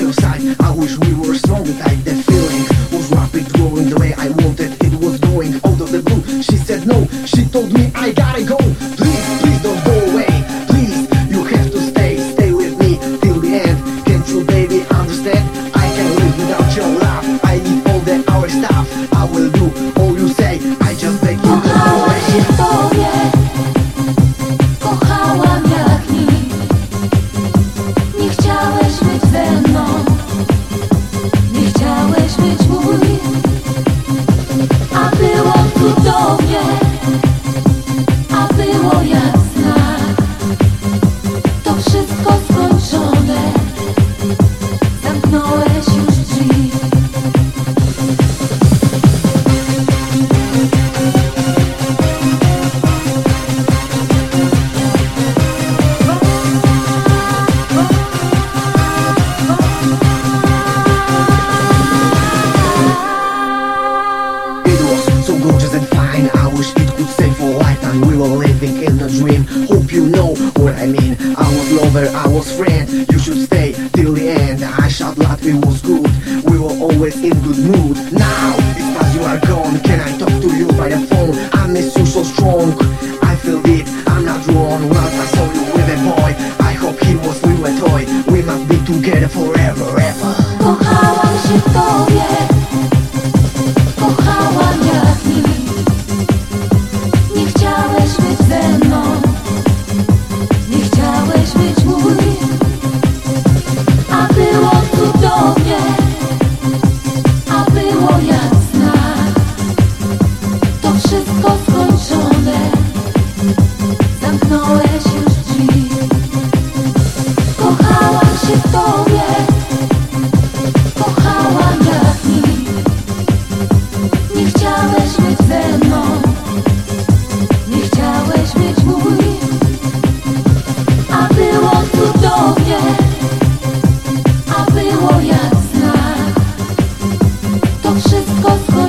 your side. I wish we were stronger like the feeling. Was rapid growing the way I wanted. It was going out of the blue. She said no, she told me I gotta go. hope you know what I mean. I was lover, I was friend. You should stay till the end. I shot lot, we was good. We were always in good mood. Now, it's past you are gone. Can I talk to you by the phone? I miss you so strong. I feel it, I'm not wrong. Once I saw you with a boy I hope he was with a toy. We must be together forever, ever. ご飯はしと wszystko skończyć.